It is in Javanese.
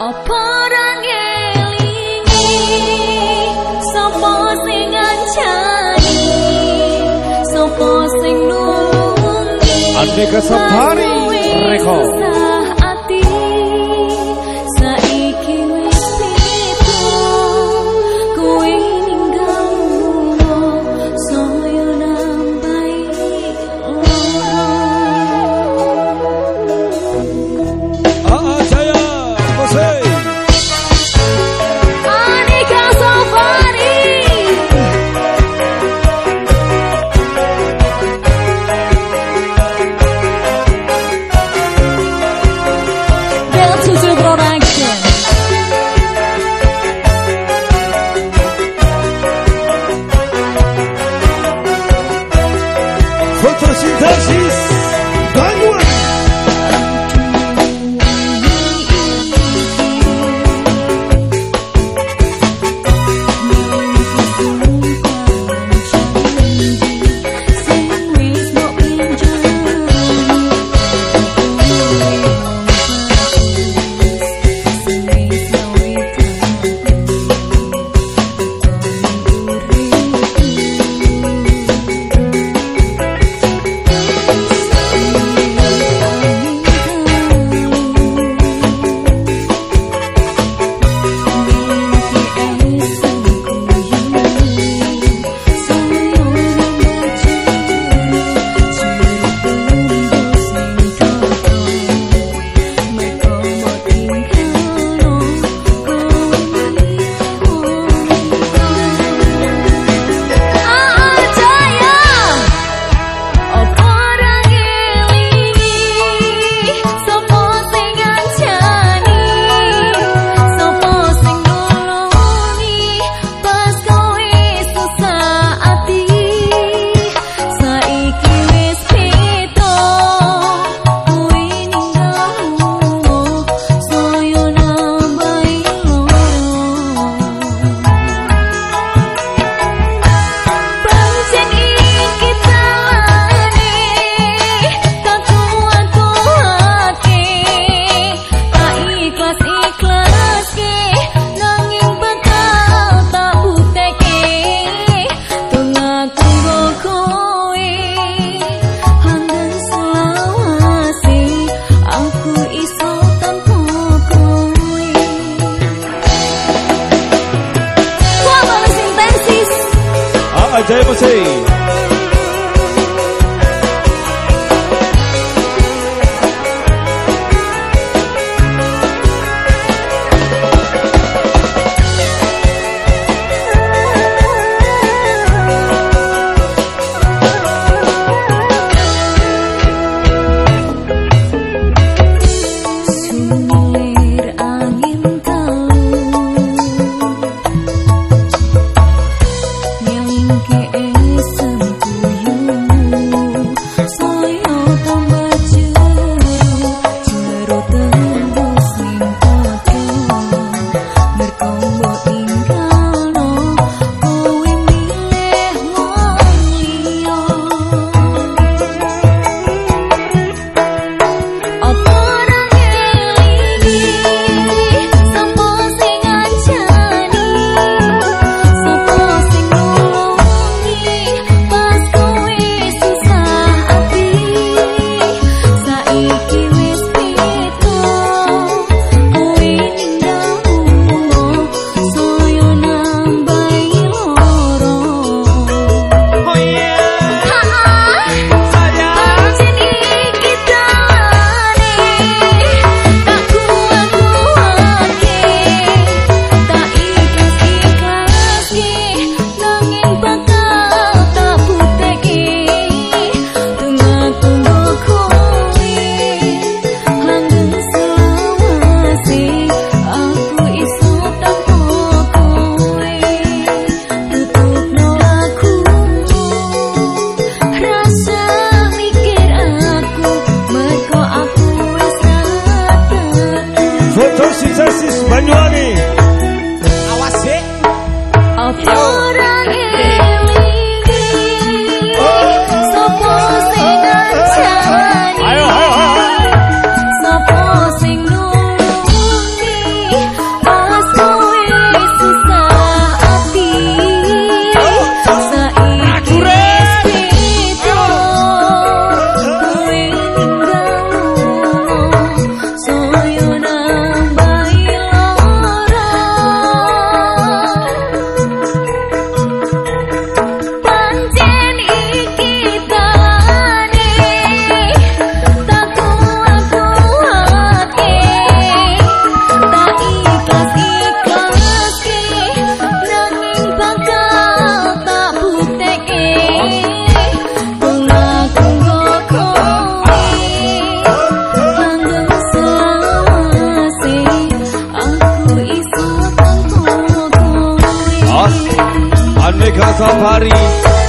Apa Sopo sing ngancani Sopo sing nulungi Andeka Safari Foi trouxe em City. Oh. Gaza Paris.